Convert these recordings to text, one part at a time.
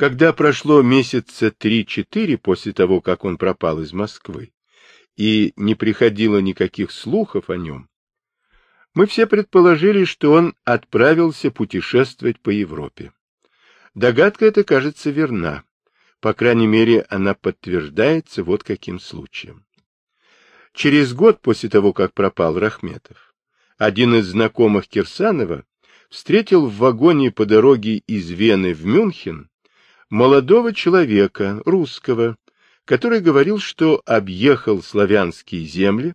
Когда прошло месяца три-четыре после того, как он пропал из Москвы, и не приходило никаких слухов о нем, мы все предположили, что он отправился путешествовать по Европе. Догадка эта кажется верна. По крайней мере, она подтверждается вот каким случаем. Через год после того, как пропал Рахметов, один из знакомых Кирсанова встретил в вагоне по дороге из Вены в Мюнхен молодого человека, русского, который говорил, что объехал славянские земли,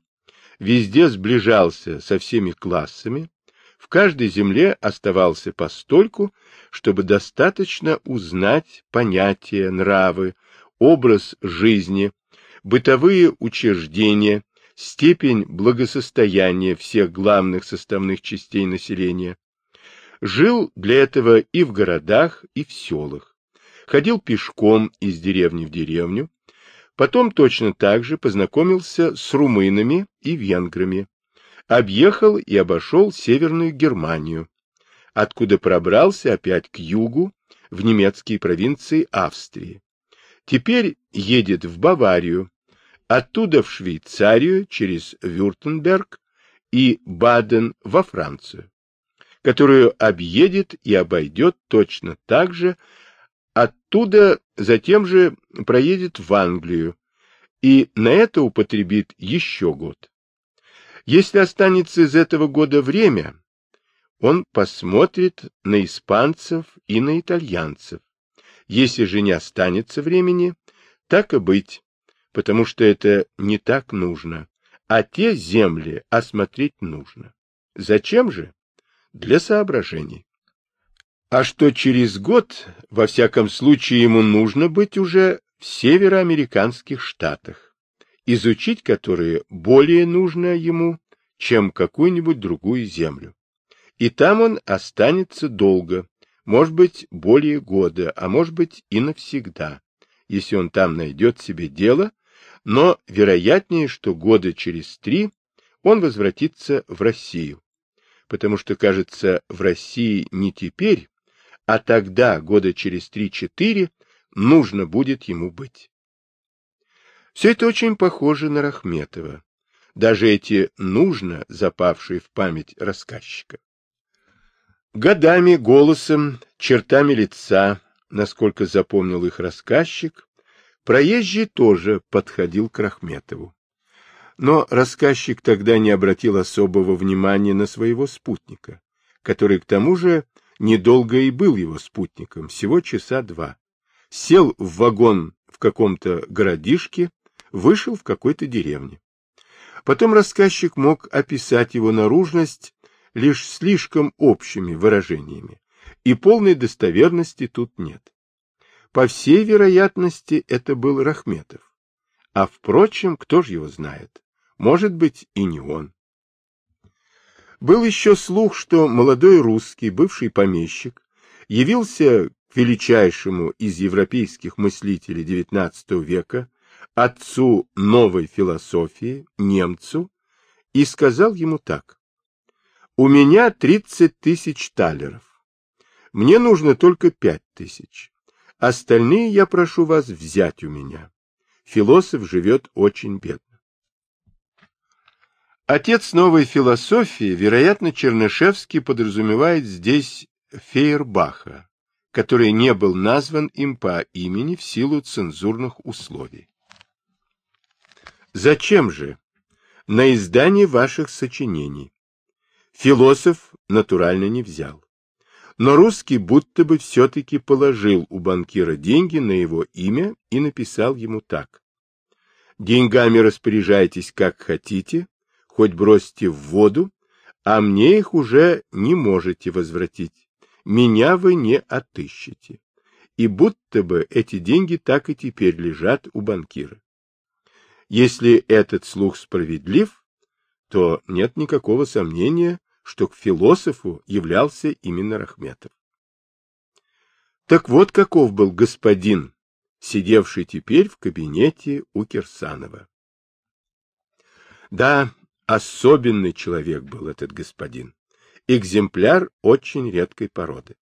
везде сближался со всеми классами, в каждой земле оставался постольку, чтобы достаточно узнать понятия, нравы, образ жизни, бытовые учреждения, степень благосостояния всех главных составных частей населения. Жил для этого и в городах, и в селах. Ходил пешком из деревни в деревню, Потом точно так же познакомился с румынами и венграми. Объехал и обошел Северную Германию, откуда пробрался опять к югу, в немецкие провинции Австрии. Теперь едет в Баварию, оттуда в Швейцарию через Вюртемберг и Баден во Францию, которую объедет и обойдет точно так же, Оттуда затем же проедет в Англию и на это употребит еще год. Если останется из этого года время, он посмотрит на испанцев и на итальянцев. Если же не останется времени, так и быть, потому что это не так нужно, а те земли осмотреть нужно. Зачем же? Для соображений а что через год, во всяком случае, ему нужно быть уже в североамериканских штатах, изучить которые более нужно ему, чем какую-нибудь другую землю. И там он останется долго, может быть, более года, а может быть и навсегда, если он там найдет себе дело, но вероятнее, что года через три он возвратится в Россию, потому что, кажется, в России не теперь, а тогда, года через три-четыре, нужно будет ему быть. Все это очень похоже на Рахметова, даже эти «нужно», запавшие в память рассказчика. Годами, голосом, чертами лица, насколько запомнил их рассказчик, проезжий тоже подходил к Рахметову. Но рассказчик тогда не обратил особого внимания на своего спутника, который к тому же недолго и был его спутником, всего часа два. Сел в вагон в каком-то городишке, вышел в какой-то деревне. Потом рассказчик мог описать его наружность лишь слишком общими выражениями, и полной достоверности тут нет. По всей вероятности, это был Рахметов. А, впрочем, кто же его знает? Может быть, и не он. Был еще слух, что молодой русский, бывший помещик, явился к величайшему из европейских мыслителей XIX века, отцу новой философии, немцу, и сказал ему так. «У меня 30 тысяч талеров. Мне нужно только 5 тысяч. Остальные я прошу вас взять у меня. Философ живет очень бедно. Отец новой философии, вероятно, Чернышевский подразумевает здесь Фейербаха, который не был назван им по имени в силу цензурных условий. Зачем же? На издание ваших сочинений. Философ натурально не взял. Но русский будто бы все-таки положил у банкира деньги на его имя и написал ему так. Деньгами распоряжайтесь как хотите, хоть бросьте в воду, а мне их уже не можете возвратить. Меня вы не отыщете. И будто бы эти деньги так и теперь лежат у банкира. Если этот слух справедлив, то нет никакого сомнения, что к философу являлся именно Рахметов. Так вот каков был господин, сидевший теперь в кабинете у Кирсанова. Да, Особенный человек был этот господин. Экземпляр очень редкой породы.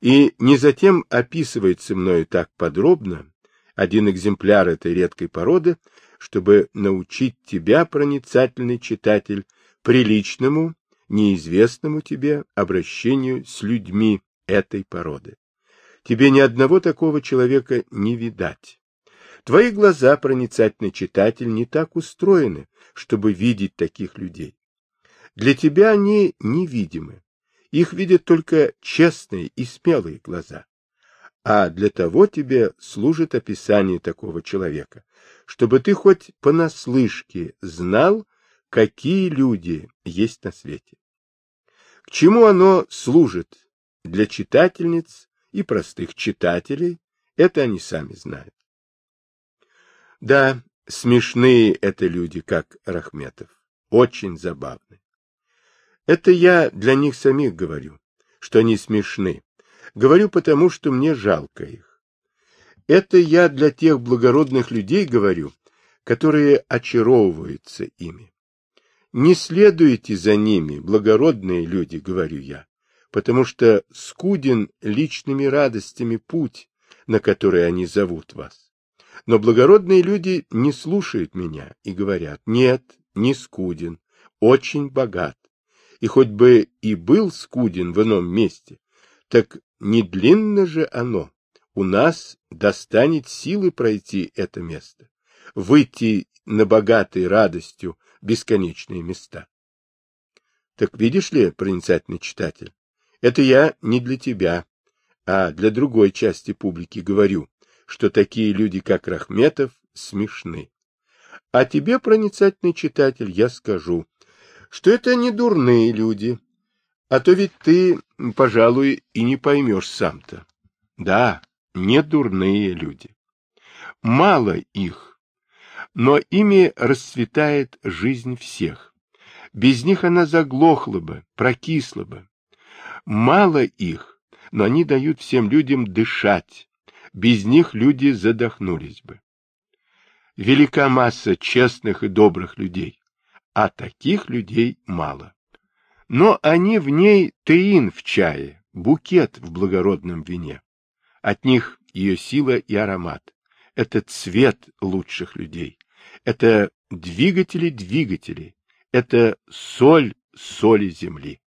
И не затем описывается мною так подробно один экземпляр этой редкой породы, чтобы научить тебя, проницательный читатель, приличному, неизвестному тебе обращению с людьми этой породы. Тебе ни одного такого человека не видать. Твои глаза, проницательный читатель, не так устроены, чтобы видеть таких людей. Для тебя они невидимы. Их видят только честные и смелые глаза. А для того тебе служит описание такого человека, чтобы ты хоть понаслышке знал, какие люди есть на свете. К чему оно служит для читательниц и простых читателей, это они сами знают. Да, смешные это люди, как Рахметов, очень забавны. Это я для них самих говорю, что они смешны. Говорю потому, что мне жалко их. Это я для тех благородных людей говорю, которые очаровываются ими. Не следуйте за ними, благородные люди, говорю я, потому что скуден личными радостями путь, на который они зовут вас. Но благородные люди не слушают меня и говорят, нет, не скуден, очень богат. И хоть бы и был скуден в ином месте, так не длинно же оно. У нас достанет силы пройти это место, выйти на богатые радостью бесконечные места. Так видишь ли, проницательный читатель, это я не для тебя, а для другой части публики говорю, что такие люди, как Рахметов, смешны. А тебе, проницательный читатель, я скажу, что это не дурные люди, а то ведь ты, пожалуй, и не поймешь сам-то. Да, не дурные люди. Мало их, но ими расцветает жизнь всех. Без них она заглохла бы, прокисла бы. Мало их, но они дают всем людям дышать. Без них люди задохнулись бы. Велика масса честных и добрых людей, а таких людей мало. Но они в ней теин в чае, букет в благородном вине. От них ее сила и аромат. Это цвет лучших людей. Это двигатели двигателей. Это соль соли земли.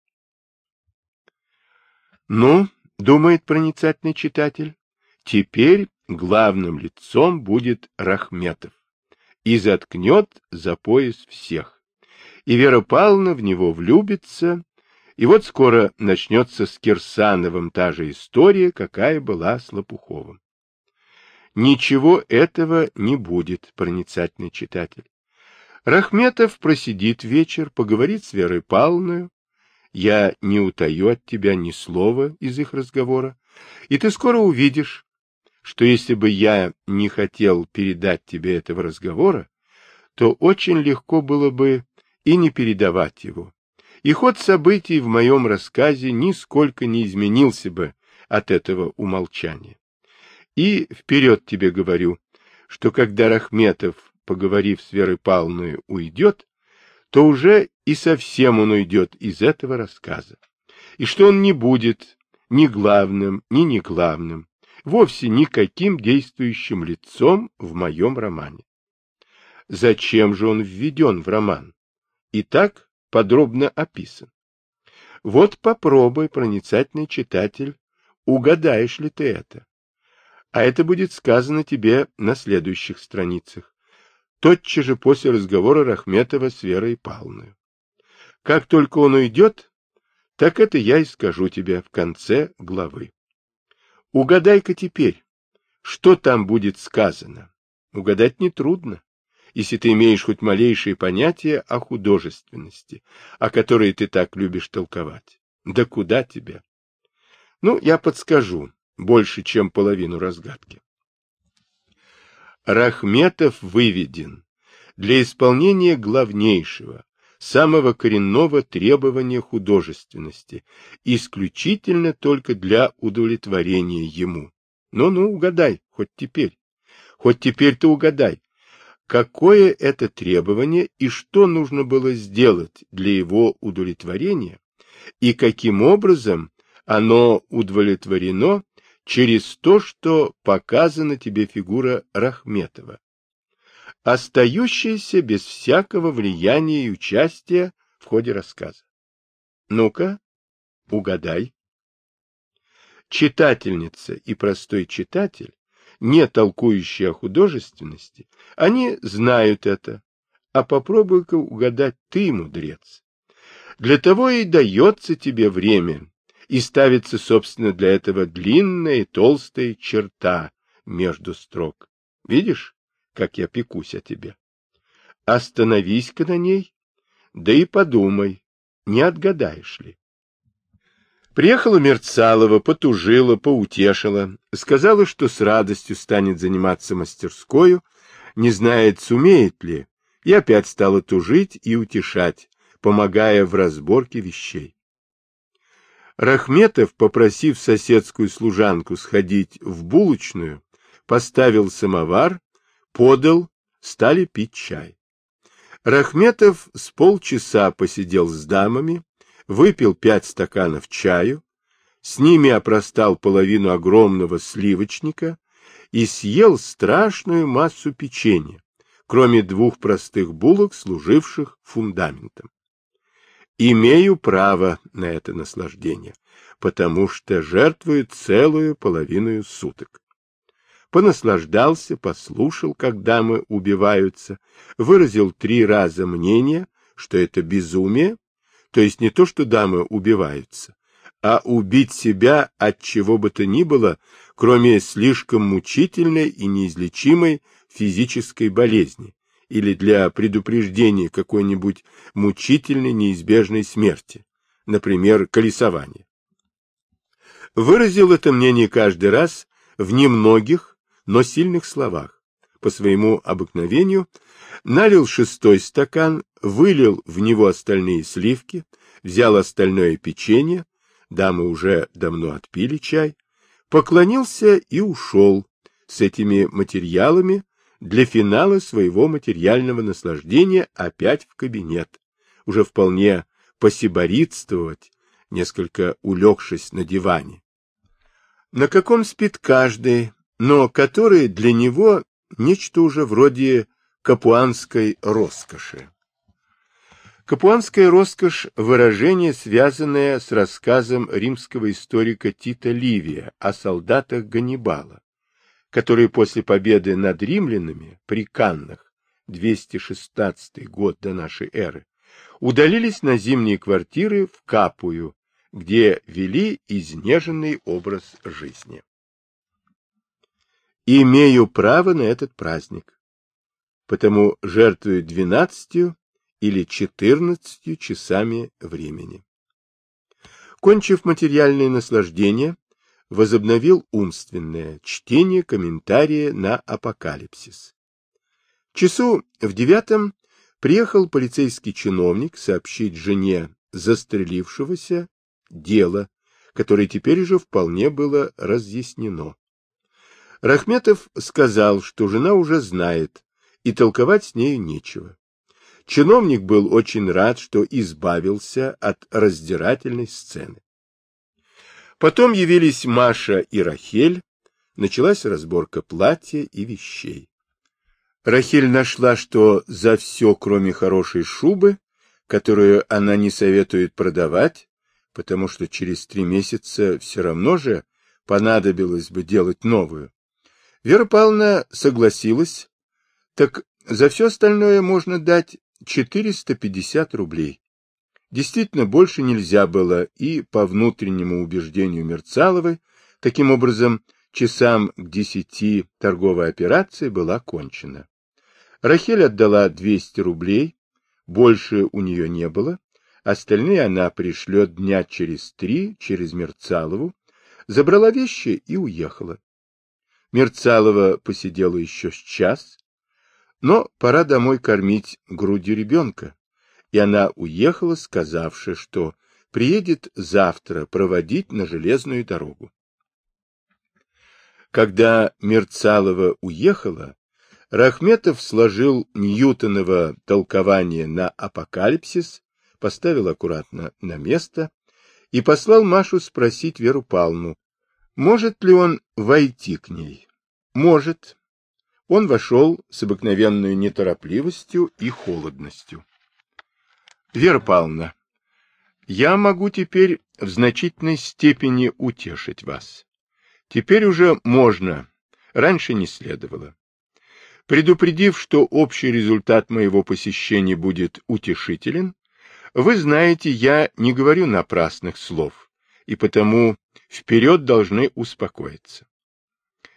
Ну, думает проницательный читатель, теперь главным лицом будет Рахметов и заткнет за пояс всех. И Вера Павловна в него влюбится, и вот скоро начнется с Кирсановым та же история, какая была с Лопуховым. Ничего этого не будет, проницательный читатель. Рахметов просидит вечер, поговорит с Верой Павловной, я не утаю от тебя ни слова из их разговора, и ты скоро увидишь, что если бы я не хотел передать тебе этого разговора, то очень легко было бы и не передавать его. И ход событий в моем рассказе нисколько не изменился бы от этого умолчания. И вперед тебе говорю, что когда Рахметов, поговорив с Верой Павловной, уйдет, то уже и совсем он уйдет из этого рассказа. И что он не будет ни главным, ни не главным, вовсе никаким действующим лицом в моем романе. Зачем же он введен в роман? И так подробно описан. Вот попробуй, проницательный читатель, угадаешь ли ты это. А это будет сказано тебе на следующих страницах тотчас же после разговора Рахметова с Верой Павловной. Как только он уйдет, так это я и скажу тебе в конце главы. Угадай-ка теперь, что там будет сказано. Угадать нетрудно, если ты имеешь хоть малейшее понятие о художественности, о которой ты так любишь толковать. Да куда тебе? Ну, я подскажу больше, чем половину разгадки. Рахметов выведен для исполнения главнейшего, самого коренного требования художественности, исключительно только для удовлетворения ему. Ну-ну, угадай, хоть теперь. Хоть теперь ты угадай, какое это требование и что нужно было сделать для его удовлетворения, и каким образом Оно удовлетворено через то, что показана тебе фигура Рахметова, остающаяся без всякого влияния и участия в ходе рассказа. Ну-ка, угадай. Читательница и простой читатель, не толкующие о художественности, они знают это, а попробуй-ка угадать ты, мудрец. Для того и дается тебе время и ставится, собственно, для этого длинная и толстая черта между строк. Видишь, как я пекусь о тебе? Остановись-ка на ней, да и подумай, не отгадаешь ли. Приехала Мерцалова, потужила, поутешила, сказала, что с радостью станет заниматься мастерскою, не знает, сумеет ли, и опять стала тужить и утешать, помогая в разборке вещей. Рахметов, попросив соседскую служанку сходить в булочную, поставил самовар, подал, стали пить чай. Рахметов с полчаса посидел с дамами, выпил пять стаканов чаю, с ними опростал половину огромного сливочника и съел страшную массу печенья, кроме двух простых булок, служивших фундаментом имею право на это наслаждение, потому что жертвую целую половину суток. Понаслаждался, послушал, как дамы убиваются, выразил три раза мнение, что это безумие, то есть не то, что дамы убиваются, а убить себя от чего бы то ни было, кроме слишком мучительной и неизлечимой физической болезни, или для предупреждения какой-нибудь мучительной неизбежной смерти, например, колесования. Выразил это мнение каждый раз в немногих, но сильных словах. По своему обыкновению налил шестой стакан, вылил в него остальные сливки, взял остальное печенье, дамы уже давно отпили чай, поклонился и ушел с этими материалами, для финала своего материального наслаждения опять в кабинет, уже вполне посиборитствовать, несколько улегшись на диване. На каком спит каждый, но который для него нечто уже вроде капуанской роскоши. Капуанская роскошь – выражение, связанное с рассказом римского историка Тита Ливия о солдатах Ганнибала, которые после победы над римлянами при Каннах 216 год до нашей эры удалились на зимние квартиры в Капую, где вели изнеженный образ жизни. Имею право на этот праздник, потому жертвую двенадцатью или четырнадцатью часами времени. Кончив материальное наслаждение, возобновил умственное чтение комментария на апокалипсис. Часу в девятом приехал полицейский чиновник сообщить жене застрелившегося дело, которое теперь уже вполне было разъяснено. Рахметов сказал, что жена уже знает, и толковать с нею нечего. Чиновник был очень рад, что избавился от раздирательной сцены. Потом явились Маша и Рахель, началась разборка платья и вещей. Рахель нашла, что за все, кроме хорошей шубы, которую она не советует продавать, потому что через три месяца все равно же понадобилось бы делать новую. Вера Павловна согласилась, так за все остальное можно дать 450 рублей. Действительно, больше нельзя было, и по внутреннему убеждению Мерцаловой, таким образом, часам к десяти торговая операция была кончена. Рахель отдала 200 рублей, больше у нее не было, остальные она пришлет дня через три, через Мерцалову, забрала вещи и уехала. Мерцалова посидела еще с час, но пора домой кормить грудью ребенка и она уехала, сказавши, что приедет завтра проводить на железную дорогу. Когда Мерцалова уехала, Рахметов сложил Ньютоново толкование на апокалипсис, поставил аккуратно на место и послал Машу спросить Веру Павловну, может ли он войти к ней. Может. Он вошел с обыкновенной неторопливостью и холодностью. Вера Павловна, я могу теперь в значительной степени утешить вас. Теперь уже можно, раньше не следовало. Предупредив, что общий результат моего посещения будет утешителен, вы знаете, я не говорю напрасных слов, и потому вперед должны успокоиться.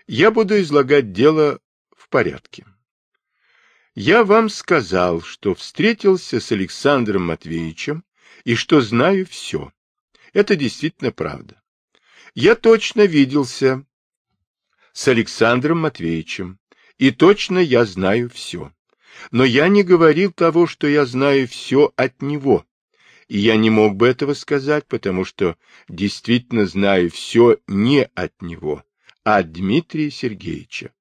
Я буду излагать дело в порядке. Я вам сказал, что встретился с Александром Матвеевичем и что знаю все. Это действительно правда. Я точно виделся с Александром Матвеевичем, и точно я знаю все. Но я не говорил того, что я знаю все от него. И я не мог бы этого сказать, потому что действительно знаю все не от него, а от Дмитрия Сергеевича,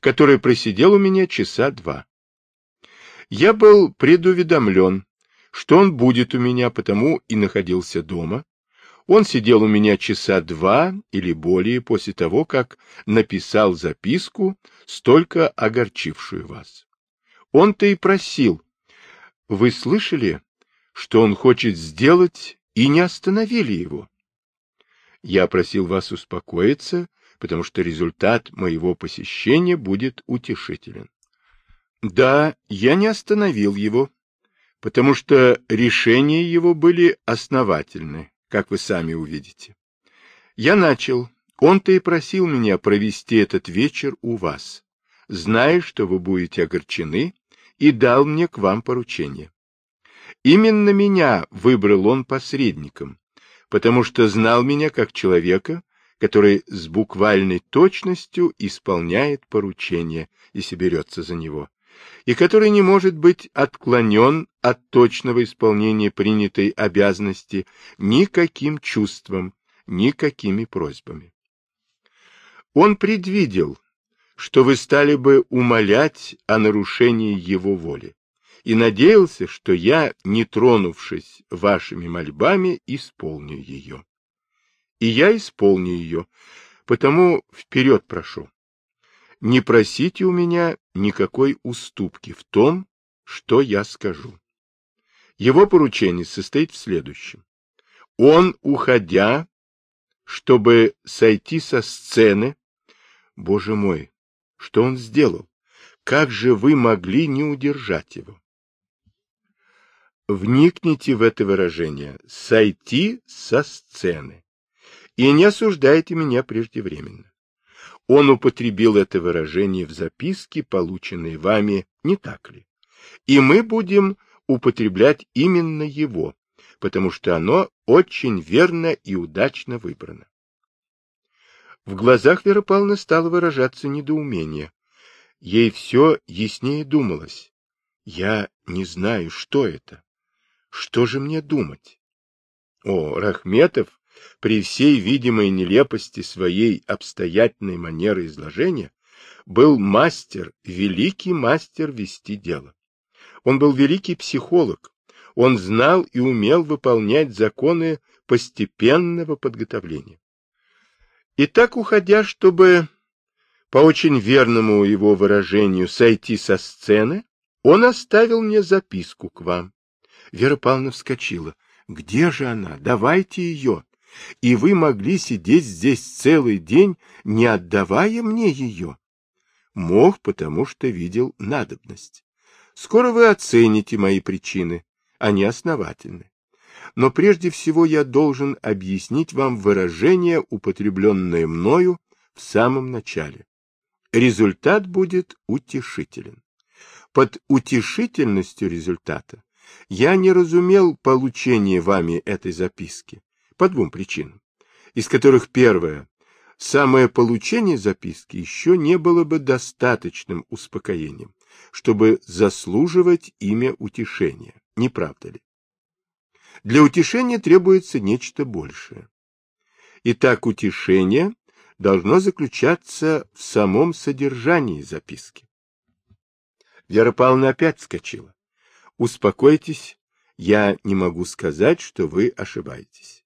который просидел у меня часа два. Я был предуведомлен, что он будет у меня, потому и находился дома. Он сидел у меня часа два или более после того, как написал записку, столько огорчившую вас. Он-то и просил. Вы слышали, что он хочет сделать, и не остановили его? Я просил вас успокоиться, потому что результат моего посещения будет утешителен. Да, я не остановил его, потому что решения его были основательны, как вы сами увидите. Я начал. Он-то и просил меня провести этот вечер у вас, зная, что вы будете огорчены, и дал мне к вам поручение. Именно меня выбрал он посредником, потому что знал меня как человека, который с буквальной точностью исполняет поручение, если берется за него, и который не может быть отклонен от точного исполнения принятой обязанности никаким чувством, никакими просьбами. Он предвидел, что вы стали бы умолять о нарушении его воли, и надеялся, что я, не тронувшись вашими мольбами, исполню ее. И я исполню ее, потому вперед прошу. Не просите у меня никакой уступки в том, что я скажу. Его поручение состоит в следующем. Он, уходя, чтобы сойти со сцены, Боже мой, что он сделал? Как же вы могли не удержать его? Вникните в это выражение «сойти со сцены» и не осуждайте меня преждевременно. Он употребил это выражение в записке, полученной вами, не так ли? И мы будем употреблять именно его, потому что оно очень верно и удачно выбрано. В глазах Веры Павловны стало выражаться недоумение. Ей все яснее думалось. Я не знаю, что это. Что же мне думать? О, Рахметов, при всей видимой нелепости своей обстоятельной манеры изложения, был мастер, великий мастер вести дело. Он был великий психолог. Он знал и умел выполнять законы постепенного подготовления. И так, уходя, чтобы, по очень верному его выражению, сойти со сцены, он оставил мне записку к вам. Вера Павловна вскочила. Где же она? Давайте ее. И вы могли сидеть здесь целый день, не отдавая мне ее. Мог, потому что видел надобность. Скоро вы оцените мои причины. Они основательны но прежде всего я должен объяснить вам выражение, употребленное мною в самом начале. Результат будет утешителен. Под утешительностью результата я не разумел получение вами этой записки по двум причинам, из которых первая – самое получение записки еще не было бы достаточным успокоением, чтобы заслуживать имя утешения, не правда ли? Для утешения требуется нечто большее. Итак, утешение должно заключаться в самом содержании записки. Вера Павловна опять вскочила. Успокойтесь, я не могу сказать, что вы ошибаетесь.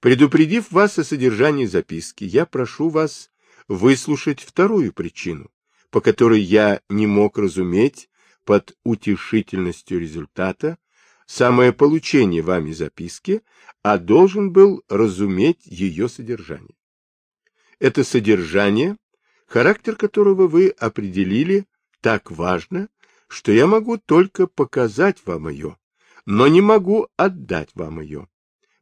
Предупредив вас о содержании записки, я прошу вас выслушать вторую причину, по которой я не мог разуметь под утешительностью результата самое получение вами записки, а должен был разуметь ее содержание. Это содержание, характер которого вы определили, так важно, что я могу только показать вам ее, но не могу отдать вам ее.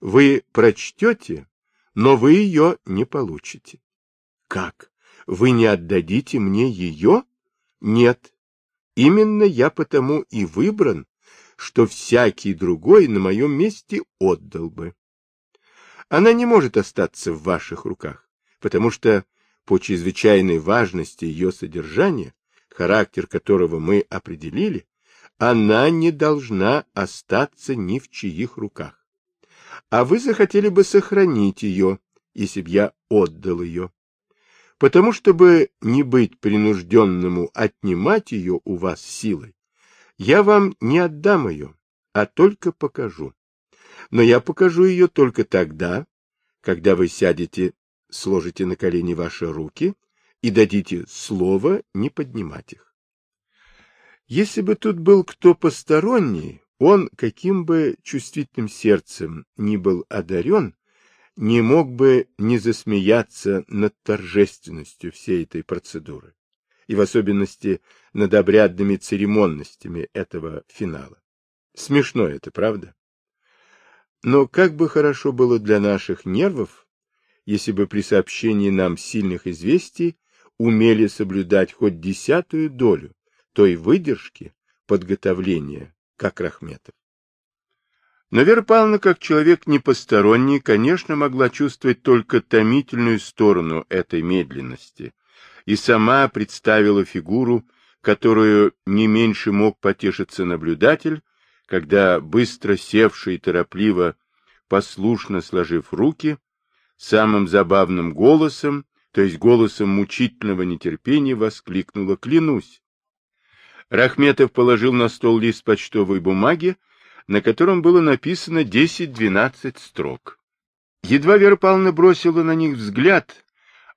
Вы прочтете, но вы ее не получите. Как? Вы не отдадите мне ее? Нет. Именно я потому и выбран, что всякий другой на моем месте отдал бы. Она не может остаться в ваших руках, потому что по чрезвычайной важности ее содержания, характер которого мы определили, она не должна остаться ни в чьих руках. А вы захотели бы сохранить ее, если б я отдал ее. Потому, чтобы не быть принужденному отнимать ее у вас силой, я вам не отдам ее, а только покажу. Но я покажу ее только тогда, когда вы сядете, сложите на колени ваши руки и дадите слово не поднимать их. Если бы тут был кто посторонний, он, каким бы чувствительным сердцем ни был одарен, не мог бы не засмеяться над торжественностью всей этой процедуры и в особенности над обрядными церемонностями этого финала. Смешно это, правда? Но как бы хорошо было для наших нервов, если бы при сообщении нам сильных известий умели соблюдать хоть десятую долю той выдержки, подготовления, как Рахметов. Но Вера Павловна, как человек непосторонний, конечно, могла чувствовать только томительную сторону этой медленности, и сама представила фигуру, которую не меньше мог потешиться наблюдатель, когда, быстро севший торопливо, послушно сложив руки, самым забавным голосом, то есть голосом мучительного нетерпения, воскликнула «Клянусь!». Рахметов положил на стол лист почтовой бумаги, на котором было написано 10-12 строк. Едва Вера Павловна бросила на них взгляд,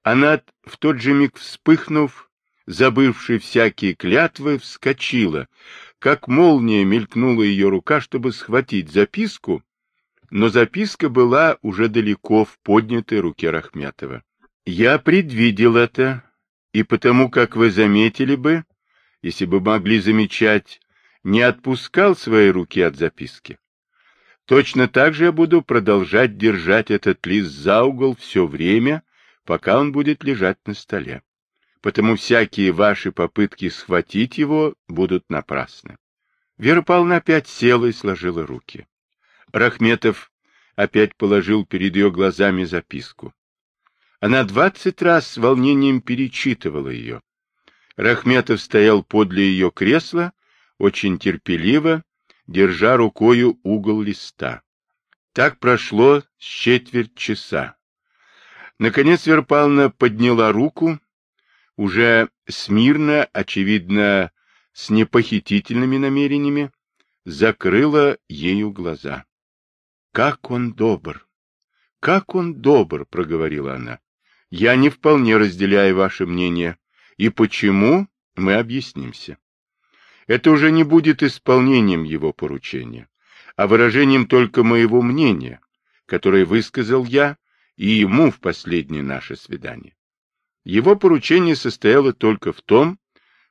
она, в тот же миг вспыхнув, забывший всякие клятвы, вскочила. Как молния мелькнула ее рука, чтобы схватить записку, но записка была уже далеко в поднятой руке Рахметова. Я предвидел это, и потому, как вы заметили бы, если бы могли замечать, не отпускал свои руки от записки. Точно так же я буду продолжать держать этот лист за угол все время, пока он будет лежать на столе. Потому всякие ваши попытки схватить его будут напрасны. Вера Павловна опять села и сложила руки. Рахметов опять положил перед ее глазами записку. Она двадцать раз с волнением перечитывала ее. Рахметов стоял подле ее кресла, очень терпеливо, держа рукою угол листа. Так прошло с четверть часа. Наконец Верпална подняла руку, уже смирно, очевидно, с непохитительными намерениями, закрыла ею глаза. — Как он добр! Как он добр! — проговорила она. — Я не вполне разделяю ваше мнение. И почему, мы объяснимся. Это уже не будет исполнением его поручения, а выражением только моего мнения, которое высказал я и ему в последнее наше свидание. Его поручение состояло только в том,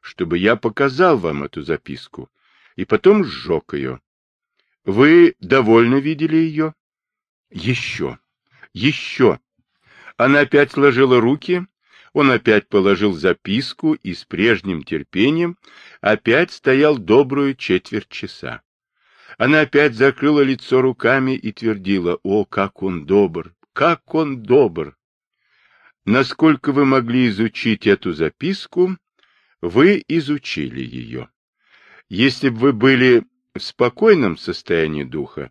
чтобы я показал вам эту записку, и потом сжег ее. Вы довольно видели ее? Еще, еще. Она опять сложила руки, он опять положил записку и с прежним терпением опять стоял добрую четверть часа. Она опять закрыла лицо руками и твердила, «О, как он добр! Как он добр! Насколько вы могли изучить эту записку, вы изучили ее. Если бы вы были в спокойном состоянии духа,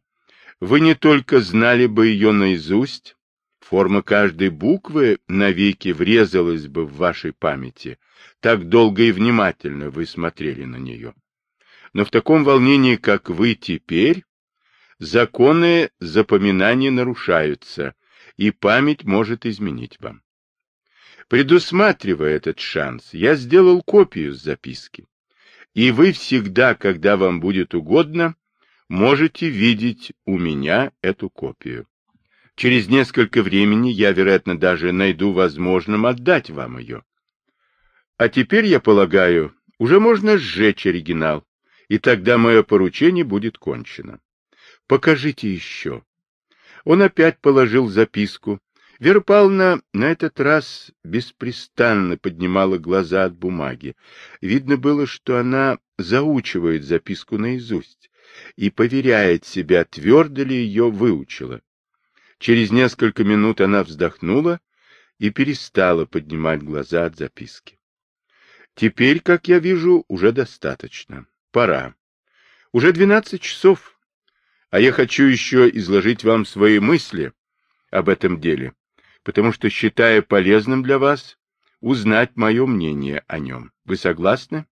вы не только знали бы ее наизусть, форма каждой буквы навеки врезалась бы в вашей памяти, так долго и внимательно вы смотрели на нее. Но в таком волнении, как вы теперь, законы запоминания нарушаются, и память может изменить вам. Предусматривая этот шанс, я сделал копию с записки. И вы всегда, когда вам будет угодно, можете видеть у меня эту копию. Через несколько времени я, вероятно, даже найду возможным отдать вам ее. А теперь, я полагаю, уже можно сжечь оригинал, и тогда мое поручение будет кончено. Покажите еще. Он опять положил записку. Вера Павловна на этот раз беспрестанно поднимала глаза от бумаги. Видно было, что она заучивает записку наизусть и поверяет себя, твердо ли ее выучила. Через несколько минут она вздохнула и перестала поднимать глаза от записки. Теперь, как я вижу, уже достаточно. Пора. Уже двенадцать часов, а я хочу еще изложить вам свои мысли об этом деле, потому что считаю полезным для вас узнать мое мнение о нем. Вы согласны?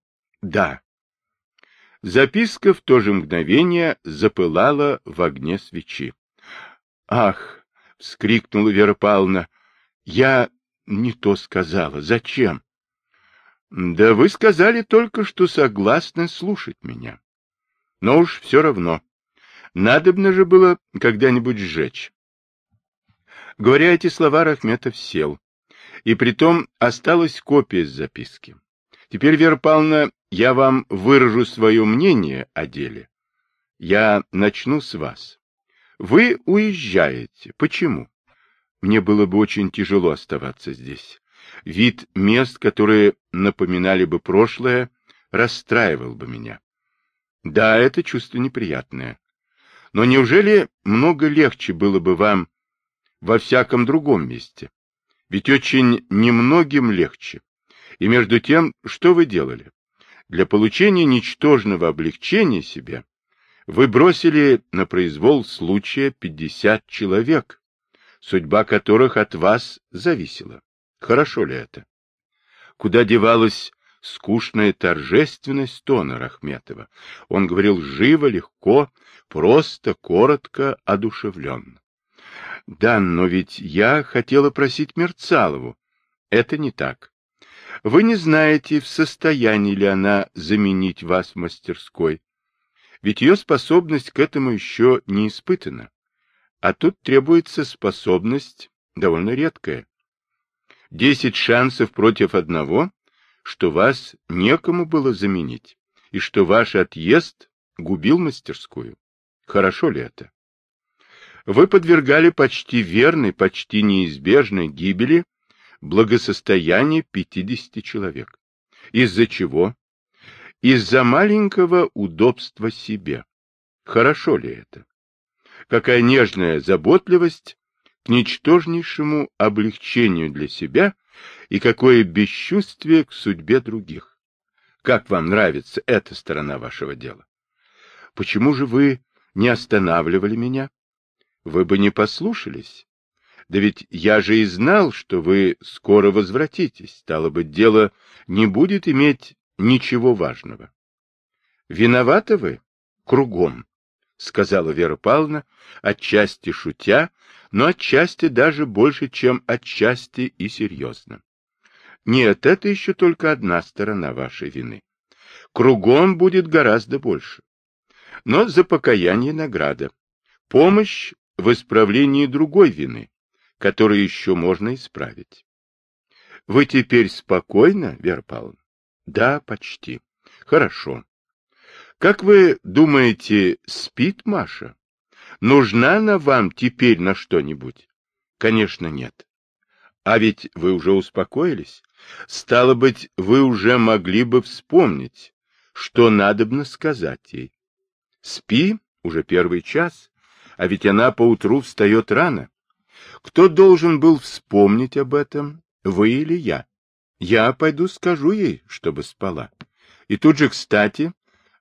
Да. Записка в то же мгновение запылала в огне свечи. «Ах!» — вскрикнула Вера Павловна. «Я не то сказала. Зачем?» Да вы сказали только, что согласны слушать меня. Но уж все равно. Надобно же было когда-нибудь сжечь. Говоря эти слова, Рахметов сел. И притом осталась копия с записки. Теперь, Вера Павловна, я вам выражу свое мнение о деле. Я начну с вас. Вы уезжаете. Почему? Мне было бы очень тяжело оставаться здесь. Вид мест, которые напоминали бы прошлое, расстраивал бы меня. Да, это чувство неприятное. Но неужели много легче было бы вам во всяком другом месте? Ведь очень немногим легче. И между тем, что вы делали? Для получения ничтожного облегчения себе вы бросили на произвол случая 50 человек, судьба которых от вас зависела. Хорошо ли это? Куда девалась скучная торжественность тона Рахметова? Он говорил живо, легко, просто, коротко, одушевленно. Да, но ведь я хотела просить Мерцалову. Это не так. Вы не знаете, в состоянии ли она заменить вас в мастерской. Ведь ее способность к этому еще не испытана. А тут требуется способность довольно редкая. Десять шансов против одного, что вас некому было заменить, и что ваш отъезд губил мастерскую. Хорошо ли это? Вы подвергали почти верной, почти неизбежной гибели благосостояние 50 человек. Из-за чего? Из-за маленького удобства себе. Хорошо ли это? Какая нежная заботливость к ничтожнейшему облегчению для себя и какое бесчувствие к судьбе других. Как вам нравится эта сторона вашего дела? Почему же вы не останавливали меня? Вы бы не послушались. Да ведь я же и знал, что вы скоро возвратитесь. Стало быть, дело не будет иметь ничего важного. Виноваты вы кругом, — сказала Вера Павловна, отчасти шутя, но отчасти даже больше, чем отчасти и серьезно. Нет, это еще только одна сторона вашей вины. Кругом будет гораздо больше. Но за покаяние награда. Помощь в исправлении другой вины, которую еще можно исправить. Вы теперь спокойно, Вера Павловна? Да, почти. Хорошо. Как вы думаете, спит Маша? Нужна она вам теперь на что-нибудь? Конечно, нет. А ведь вы уже успокоились. Стало быть, вы уже могли бы вспомнить, что надобно сказать ей. Спи, уже первый час, а ведь она поутру встает рано. Кто должен был вспомнить об этом, вы или я? Я пойду скажу ей, чтобы спала. И тут же, кстати,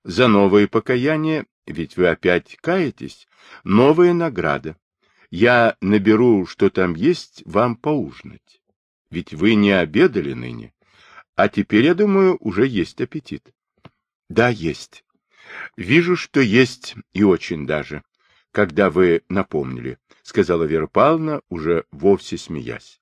за новое покаяние ведь вы опять каетесь, новая награда. Я наберу, что там есть, вам поужинать. Ведь вы не обедали ныне, а теперь, я думаю, уже есть аппетит. Да, есть. Вижу, что есть и очень даже. когда вы напомнили, — сказала Вера Павловна, уже вовсе смеясь.